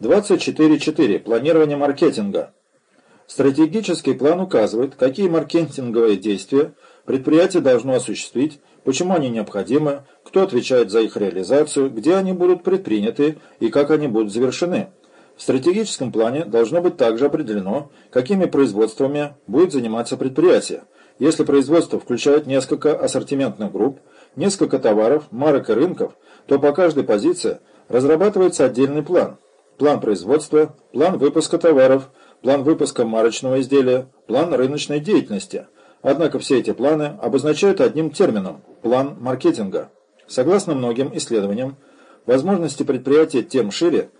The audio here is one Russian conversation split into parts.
24.4. Планирование маркетинга. Стратегический план указывает, какие маркетинговые действия предприятие должно осуществить, почему они необходимы, кто отвечает за их реализацию, где они будут предприняты и как они будут завершены. В стратегическом плане должно быть также определено, какими производствами будет заниматься предприятие. Если производство включает несколько ассортиментных групп, несколько товаров, марок и рынков, то по каждой позиции разрабатывается отдельный план. План производства, план выпуска товаров, план выпуска марочного изделия, план рыночной деятельности. Однако все эти планы обозначают одним термином – план маркетинга. Согласно многим исследованиям, возможности предприятия тем шире,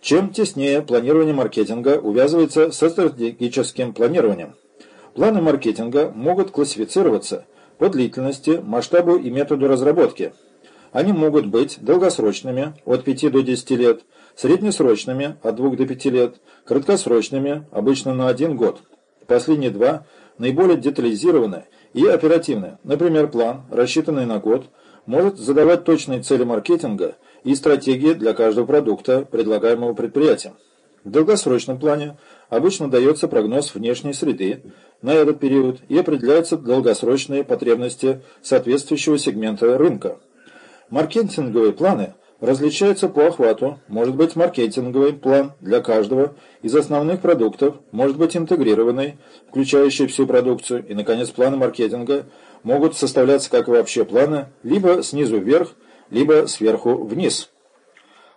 чем теснее планирование маркетинга увязывается со стратегическим планированием. Планы маркетинга могут классифицироваться по длительности, масштабу и методу разработки. Они могут быть долгосрочными от 5 до 10 лет, среднесрочными от 2 до 5 лет, краткосрочными обычно на 1 год. Последние два наиболее детализированы и оперативны. Например, план, рассчитанный на год, может задавать точные цели маркетинга и стратегии для каждого продукта, предлагаемого предприятием. В долгосрочном плане обычно дается прогноз внешней среды на этот период и определяются долгосрочные потребности соответствующего сегмента рынка. Маркетинговые планы различаются по охвату, может быть маркетинговый план для каждого из основных продуктов, может быть интегрированный, включающий всю продукцию, и, наконец, планы маркетинга могут составляться, как и вообще планы, либо снизу вверх, либо сверху вниз.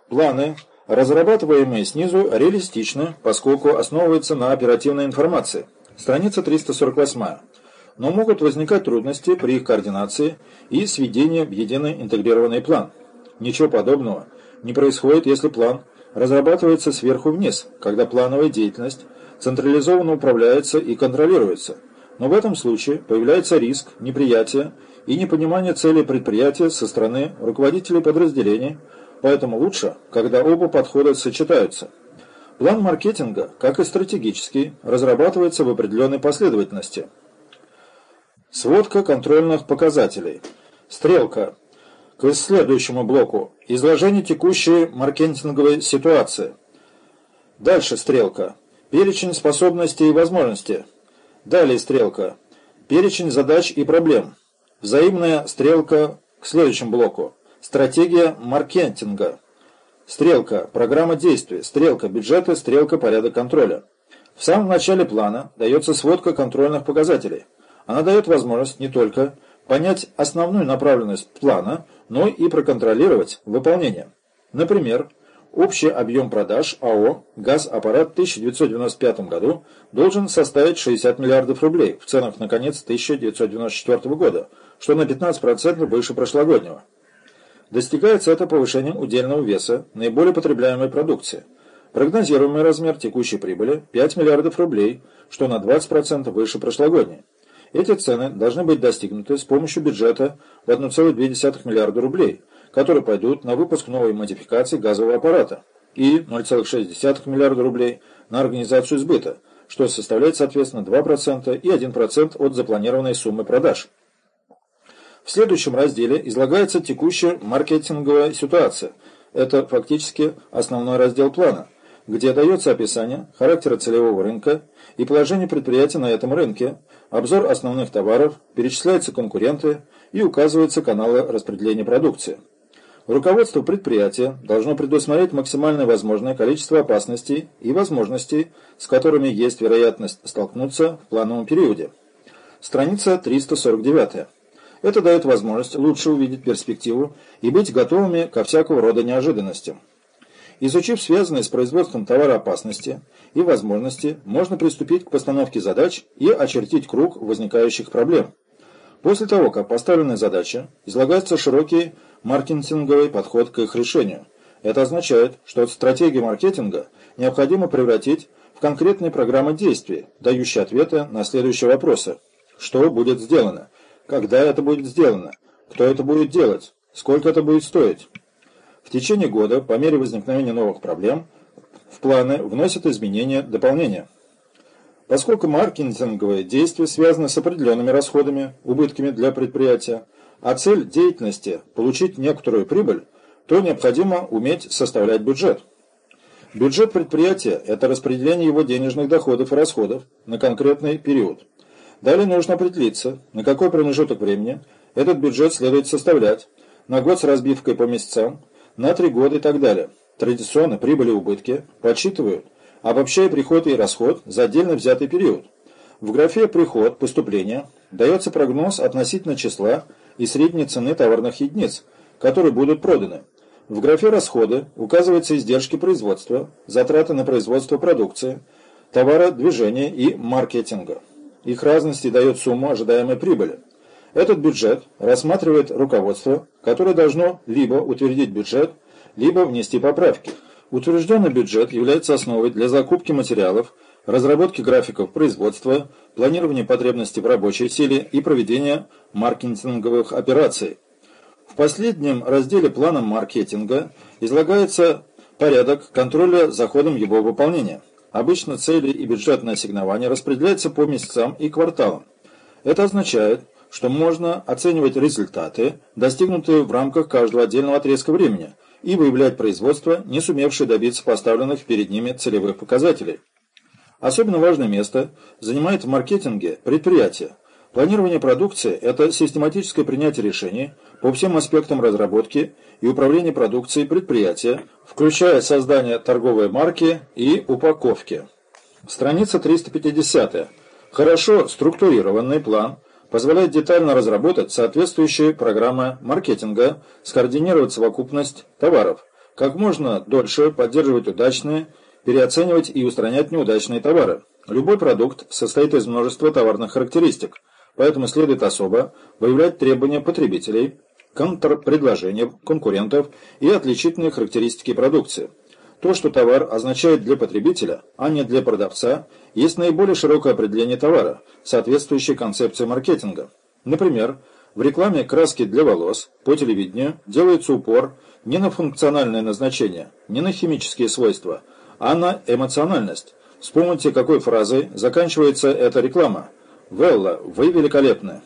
Планы разрабатываемые снизу, реалистичны, поскольку основываются на оперативной информации. Страница 348. Но могут возникать трудности при их координации и сведении в единый интегрированный план. Ничего подобного не происходит, если план разрабатывается сверху вниз, когда плановая деятельность централизованно управляется и контролируется. Но в этом случае появляется риск неприятия и непонимания целей предприятия со стороны руководителей подразделений, Поэтому лучше, когда оба подхода сочетаются. План маркетинга, как и стратегический, разрабатывается в определенной последовательности. Сводка контрольных показателей. Стрелка. К следующему блоку. Изложение текущей маркетинговой ситуации. Дальше стрелка. Перечень способностей и возможностей. Далее стрелка. Перечень задач и проблем. Взаимная стрелка к следующему блоку. Стратегия маркетинга. Стрелка. Программа действий. Стрелка. Бюджеты. Стрелка. Порядок контроля. В самом начале плана дается сводка контрольных показателей. Она дает возможность не только понять основную направленность плана, но и проконтролировать выполнение. Например, общий объем продаж АО «Газаппарат» в 1995 году должен составить 60 миллиардов рублей в ценах на конец 1994 года, что на 15% выше прошлогоднего. Достигается это повышением удельного веса наиболее потребляемой продукции. Прогнозируемый размер текущей прибыли – 5 миллиардов рублей, что на 20% выше прошлогодней. Эти цены должны быть достигнуты с помощью бюджета в 1,2 миллиарда рублей, которые пойдут на выпуск новой модификации газового аппарата, и 0,6 миллиарда рублей на организацию сбыта, что составляет соответственно 2% и 1% от запланированной суммы продаж. В следующем разделе излагается текущая маркетинговая ситуация. Это фактически основной раздел плана, где дается описание характера целевого рынка и положение предприятия на этом рынке, обзор основных товаров, перечисляются конкуренты и указываются каналы распределения продукции. Руководство предприятия должно предусмотреть максимально возможное количество опасностей и возможностей, с которыми есть вероятность столкнуться в плановом периоде. Страница 349. Это дает возможность лучше увидеть перспективу и быть готовыми ко всякого рода неожиданностям. Изучив связанные с производством товара опасности и возможности, можно приступить к постановке задач и очертить круг возникающих проблем. После того, как поставлены задачи, излагается широкий маркетинговый подход к их решению. Это означает, что стратегию маркетинга необходимо превратить в конкретные программы действий, дающие ответы на следующие вопросы. Что будет сделано? Когда это будет сделано? Кто это будет делать? Сколько это будет стоить? В течение года, по мере возникновения новых проблем, в планы вносят изменения, дополнения. Поскольку маркетинговые действия связаны с определенными расходами, убытками для предприятия, а цель деятельности – получить некоторую прибыль, то необходимо уметь составлять бюджет. Бюджет предприятия – это распределение его денежных доходов и расходов на конкретный период. Далее нужно определиться, на какой промежуток времени этот бюджет следует составлять, на год с разбивкой по месяцам, на три года и так далее. Традиционно прибыли и убытки подсчитывают, обобщая приход и расход за отдельно взятый период. В графе «Приход», «Поступление» дается прогноз относительно числа и средней цены товарных единиц, которые будут проданы. В графе «Расходы» указываются издержки производства, затраты на производство продукции, товара, движения и маркетинга. Их разности дает сумму ожидаемой прибыли. Этот бюджет рассматривает руководство, которое должно либо утвердить бюджет, либо внести поправки. Утвержденный бюджет является основой для закупки материалов, разработки графиков производства, планирования потребностей в рабочей силе и проведения маркетинговых операций. В последнем разделе плана маркетинга излагается порядок контроля за ходом его выполнения. Обычно цели и бюджетное ассигнование распределяются по месяцам и кварталам. Это означает, что можно оценивать результаты, достигнутые в рамках каждого отдельного отрезка времени, и выявлять производство, не сумевшее добиться поставленных перед ними целевых показателей. Особенно важное место занимает в маркетинге предприятие. Планирование продукции – это систематическое принятие решений по всем аспектам разработки и управления продукцией предприятия, включая создание торговой марки и упаковки. Страница 350. Хорошо структурированный план – позволяет детально разработать соответствующие программы маркетинга, скоординировать совокупность товаров, как можно дольше поддерживать удачные, переоценивать и устранять неудачные товары. Любой продукт состоит из множества товарных характеристик, поэтому следует особо выявлять требования потребителей, контрпредложения конкурентов и отличительные характеристики продукции. То, что товар означает для потребителя, а не для продавца, есть наиболее широкое определение товара, соответствующее концепции маркетинга. Например, в рекламе краски для волос по телевидению делается упор не на функциональное назначение, не на химические свойства, а на эмоциональность. Вспомните, какой фразой заканчивается эта реклама. «Велла, вы великолепны».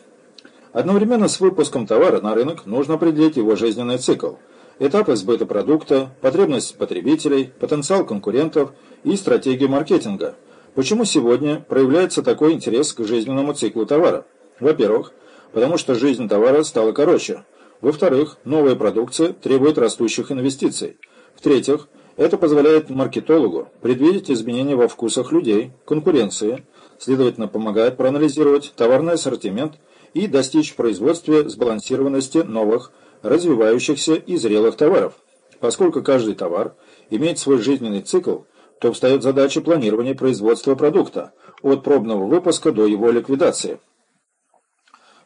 Одновременно с выпуском товара на рынок нужно определить его жизненный цикл – этапы сбыта продукта, потребность потребителей, потенциал конкурентов и стратегию маркетинга. Почему сегодня проявляется такой интерес к жизненному циклу товара? Во-первых, потому что жизнь товара стала короче. Во-вторых, новая продукция требует растущих инвестиций. В-третьих, это позволяет маркетологу предвидеть изменения во вкусах людей, конкуренции, следовательно, помогает проанализировать товарный ассортимент и достичь в производстве сбалансированности новых развивающихся и зрелых товаров. Поскольку каждый товар имеет свой жизненный цикл, то встает задача планирования производства продукта от пробного выпуска до его ликвидации.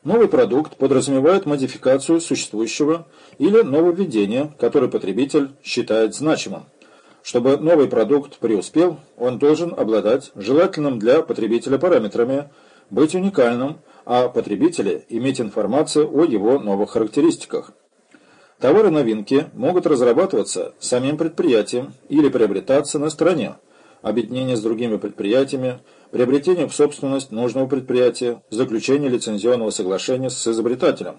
Новый продукт подразумевает модификацию существующего или нововведение, которое потребитель считает значимым. Чтобы новый продукт преуспел, он должен обладать желательным для потребителя параметрами, быть уникальным, а потребители иметь информацию о его новых характеристиках. Товары-новинки могут разрабатываться самим предприятием или приобретаться на стороне. Объединение с другими предприятиями, приобретение в собственность нужного предприятия, заключение лицензионного соглашения с изобретателем.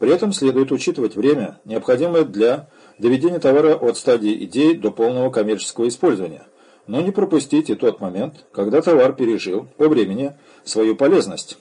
При этом следует учитывать время, необходимое для доведения товара от стадии идеи до полного коммерческого использования, но не пропустить и тот момент, когда товар пережил по времени свою полезность.